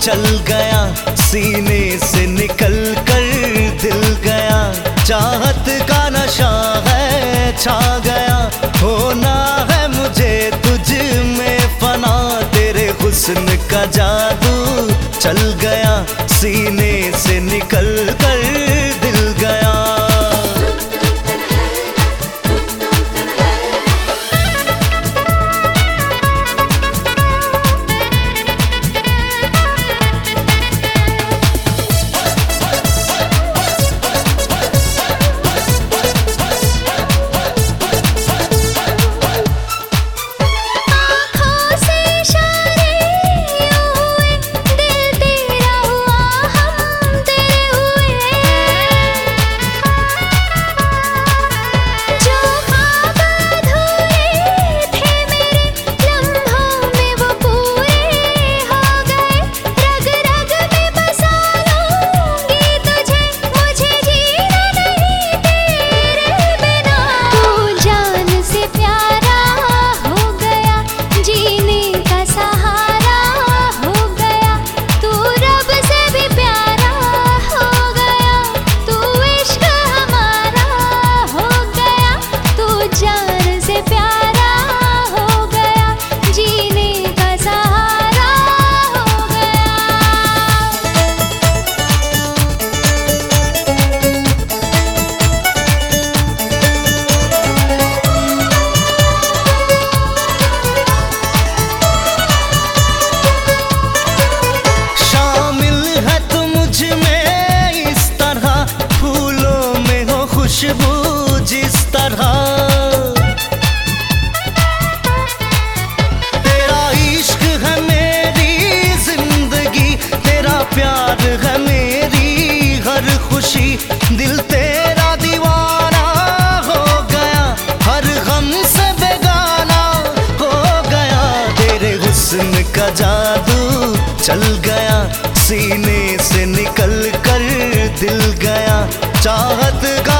चल गया। सीने से निकल कर दिल गया। चाहत का नशा है, छा गया। होना है मुझे तुझ में फना। तेरे हुस्न का जादू खुशबू जिस तरह। तेरा इश्क है मेरी ज़िंदगी, तेरा प्यार है मेरी हर खुशी। दिल तेरा दीवाना हो गया, हर गम से बेगाना हो गया। तेरे हुस्न का जादू चल गया, सीने से निकल कर दिल गया। चाहत का